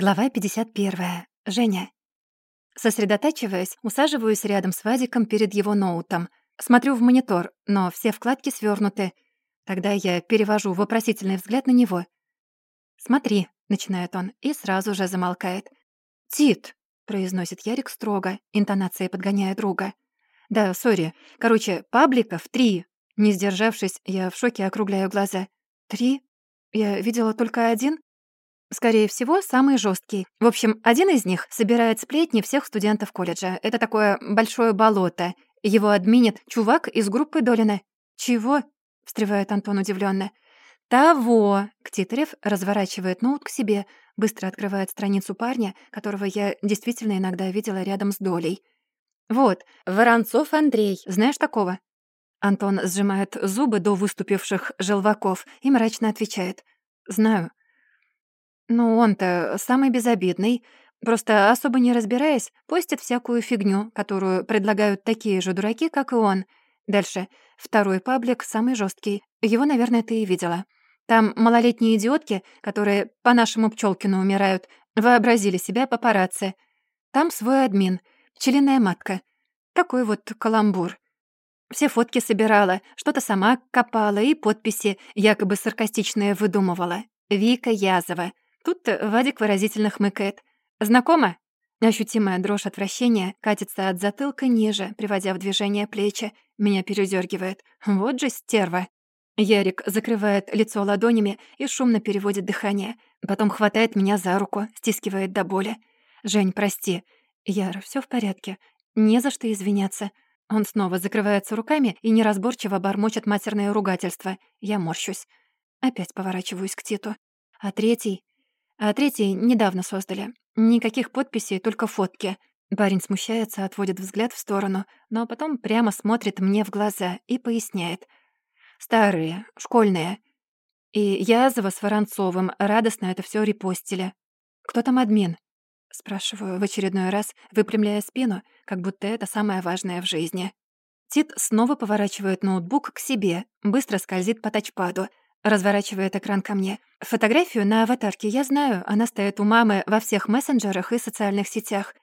Глава 51. Женя. Сосредотачиваясь, усаживаюсь рядом с Вадиком перед его ноутом. Смотрю в монитор, но все вкладки свернуты. Тогда я перевожу вопросительный взгляд на него. «Смотри», — начинает он, и сразу же замолкает. «Тит», — произносит Ярик строго, интонацией подгоняя друга. «Да, сори. Короче, пабликов три». Не сдержавшись, я в шоке округляю глаза. «Три? Я видела только один?» Скорее всего, самый жесткий. В общем, один из них собирает сплетни всех студентов колледжа. Это такое большое болото. Его админит чувак из группы Долина. «Чего?» — встревает Антон удивленно. «Того!» — Ктитарев разворачивает ноут к себе, быстро открывает страницу парня, которого я действительно иногда видела рядом с Долей. «Вот, Воронцов Андрей. Знаешь такого?» Антон сжимает зубы до выступивших желваков и мрачно отвечает. «Знаю». Ну, он-то самый безобидный. Просто особо не разбираясь, постит всякую фигню, которую предлагают такие же дураки, как и он. Дальше. Второй паблик самый жесткий. Его, наверное, ты и видела. Там малолетние идиотки, которые по нашему Пчелкину умирают, вообразили себя папарацци. Там свой админ, пчелиная матка. Такой вот каламбур. Все фотки собирала, что-то сама копала и подписи якобы саркастичные выдумывала. Вика Язова — Тут Вадик выразительно хмыкает. «Знакомо?» Ощутимая дрожь отвращения катится от затылка ниже, приводя в движение плечи. Меня передергивает. Вот же стерва. Ярик закрывает лицо ладонями и шумно переводит дыхание. Потом хватает меня за руку, стискивает до боли. «Жень, прости». «Яра, все в порядке. Не за что извиняться». Он снова закрывается руками и неразборчиво бормочет матерное ругательство. Я морщусь. Опять поворачиваюсь к Титу. А третий а третий недавно создали. Никаких подписей, только фотки. Парень смущается, отводит взгляд в сторону, но потом прямо смотрит мне в глаза и поясняет. «Старые, школьные». И Язова с Воронцовым радостно это все репостили. «Кто там админ?» Спрашиваю в очередной раз, выпрямляя спину, как будто это самое важное в жизни. Тит снова поворачивает ноутбук к себе, быстро скользит по тачпаду, Разворачивает экран ко мне. Фотографию на аватарке я знаю, она стоит у мамы во всех мессенджерах и социальных сетях.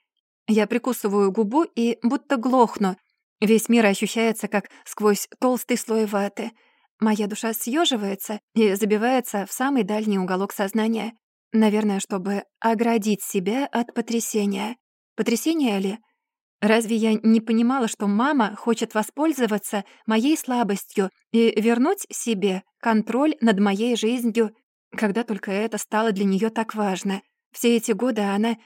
Я прикусываю губу и будто глохну. Весь мир ощущается как сквозь толстый слой ваты. Моя душа съеживается и забивается в самый дальний уголок сознания. Наверное, чтобы оградить себя от потрясения. Потрясение ли? Разве я не понимала, что мама хочет воспользоваться моей слабостью и вернуть себе контроль над моей жизнью, когда только это стало для нее так важно? Все эти годы она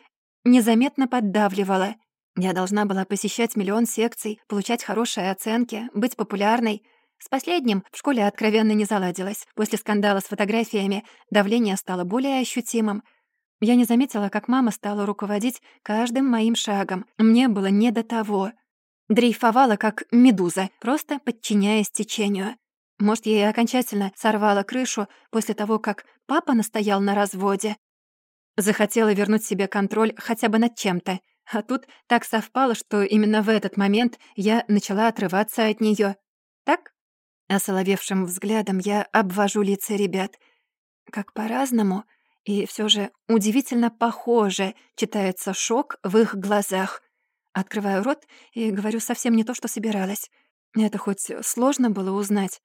незаметно поддавливала. Я должна была посещать миллион секций, получать хорошие оценки, быть популярной. С последним в школе откровенно не заладилось. После скандала с фотографиями давление стало более ощутимым — я не заметила, как мама стала руководить каждым моим шагом. Мне было не до того. Дрейфовала, как медуза, просто подчиняясь течению. Может, ей окончательно сорвала крышу после того, как папа настоял на разводе. Захотела вернуть себе контроль хотя бы над чем-то. А тут так совпало, что именно в этот момент я начала отрываться от нее. Так? Осоловевшим взглядом я обвожу лица ребят. Как по-разному — и все же удивительно похоже читается шок в их глазах. Открываю рот и говорю совсем не то, что собиралась. Это хоть сложно было узнать.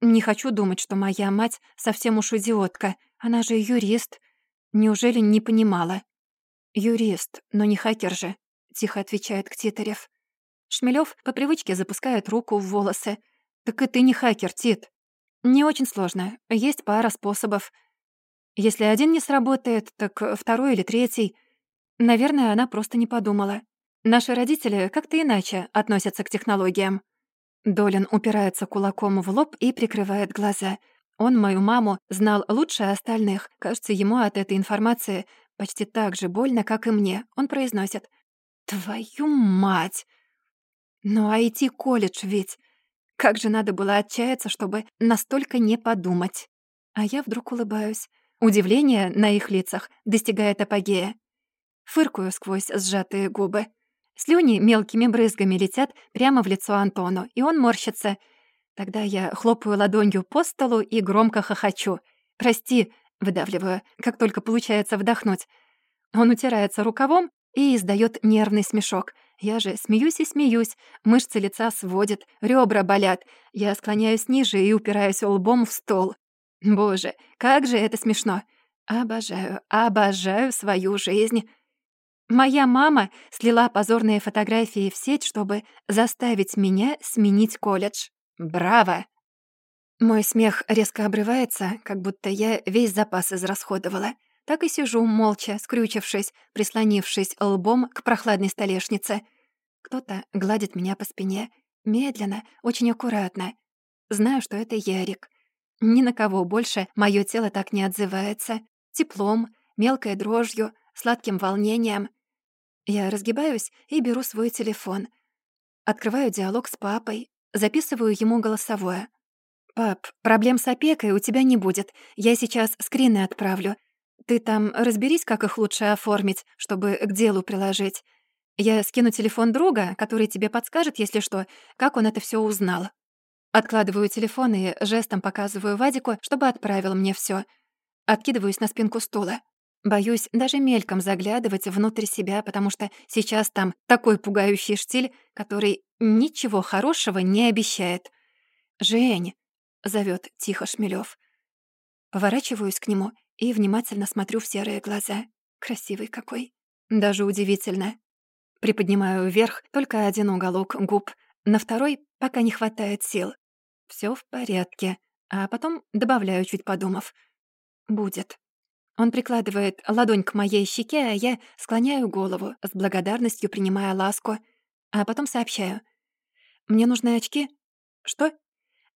Не хочу думать, что моя мать совсем уж идиотка. Она же юрист. Неужели не понимала? «Юрист, но не хакер же», — тихо отвечает Ктитарев. Шмелёв по привычке запускает руку в волосы. «Так и ты не хакер, Тит». «Не очень сложно. Есть пара способов. Если один не сработает, так второй или третий. Наверное, она просто не подумала. Наши родители как-то иначе относятся к технологиям. Долин упирается кулаком в лоб и прикрывает глаза. Он мою маму знал лучше остальных. Кажется, ему от этой информации почти так же больно, как и мне. Он произносит «Твою мать!» Ну, IT-колледж ведь. Как же надо было отчаяться, чтобы настолько не подумать. А я вдруг улыбаюсь. Удивление на их лицах достигает апогея. Фыркую сквозь сжатые губы. Слюни мелкими брызгами летят прямо в лицо Антону, и он морщится. Тогда я хлопаю ладонью по столу и громко хохочу. «Прости», — выдавливаю, как только получается вдохнуть. Он утирается рукавом и издает нервный смешок. Я же смеюсь и смеюсь, мышцы лица сводят, ребра болят. Я склоняюсь ниже и упираюсь лбом в стол. Боже, как же это смешно! Обожаю, обожаю свою жизнь. Моя мама слила позорные фотографии в сеть, чтобы заставить меня сменить колледж. Браво! Мой смех резко обрывается, как будто я весь запас израсходовала. Так и сижу, молча, скрючившись, прислонившись лбом к прохладной столешнице. Кто-то гладит меня по спине. Медленно, очень аккуратно. Знаю, что это Ярик. Ни на кого больше мое тело так не отзывается. Теплом, мелкой дрожью, сладким волнением. Я разгибаюсь и беру свой телефон. Открываю диалог с папой, записываю ему голосовое. «Пап, проблем с опекой у тебя не будет. Я сейчас скрины отправлю. Ты там разберись, как их лучше оформить, чтобы к делу приложить. Я скину телефон друга, который тебе подскажет, если что, как он это все узнал. Откладываю телефон и жестом показываю Вадику, чтобы отправил мне все. Откидываюсь на спинку стула. Боюсь даже мельком заглядывать внутрь себя, потому что сейчас там такой пугающий штиль, который ничего хорошего не обещает. «Жень!» — зовет тихо Шмелёв. Поворачиваюсь к нему и внимательно смотрю в серые глаза. Красивый какой. Даже удивительно. Приподнимаю вверх только один уголок губ, на второй пока не хватает сил. Все в порядке, а потом добавляю, чуть подумав. Будет. Он прикладывает ладонь к моей щеке, а я склоняю голову, с благодарностью принимая ласку, а потом сообщаю. «Мне нужны очки?» «Что?»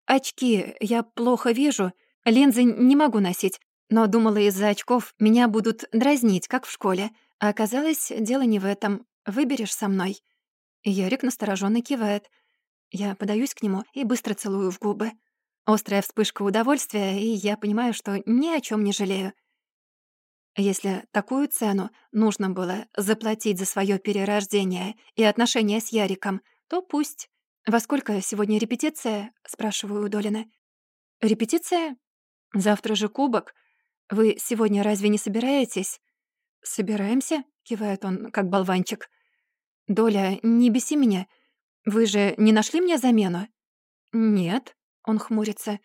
«Очки. Я плохо вижу. Линзы не могу носить. Но думала, из-за очков меня будут дразнить, как в школе. А оказалось, дело не в этом. Выберешь со мной». Ярик настороженно кивает. Я подаюсь к нему и быстро целую в губы. Острая вспышка удовольствия, и я понимаю, что ни о чем не жалею. Если такую цену нужно было заплатить за свое перерождение и отношения с Яриком, то пусть. «Во сколько сегодня репетиция?» — спрашиваю у Долина. «Репетиция? Завтра же кубок. «Вы сегодня разве не собираетесь?» «Собираемся?» — кивает он, как болванчик. «Доля, не беси меня. Вы же не нашли мне замену?» «Нет», — он хмурится.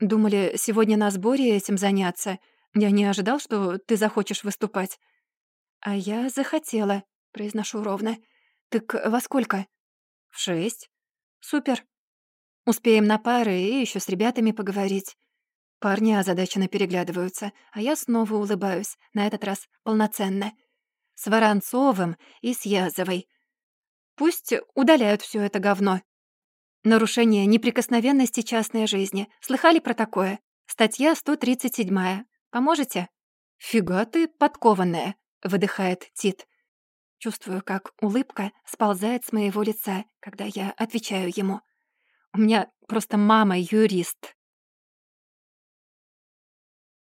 «Думали, сегодня на сборе этим заняться. Я не ожидал, что ты захочешь выступать». «А я захотела», — произношу ровно. «Так во сколько?» «В шесть». «Супер. Успеем на пары и еще с ребятами поговорить». Парни озадаченно переглядываются, а я снова улыбаюсь, на этот раз полноценно. С Воронцовым и с Язовой. Пусть удаляют все это говно. Нарушение неприкосновенности частной жизни. Слыхали про такое? Статья 137. Поможете? «Фига ты подкованная», — выдыхает Тит. Чувствую, как улыбка сползает с моего лица, когда я отвечаю ему. У меня просто мама юрист.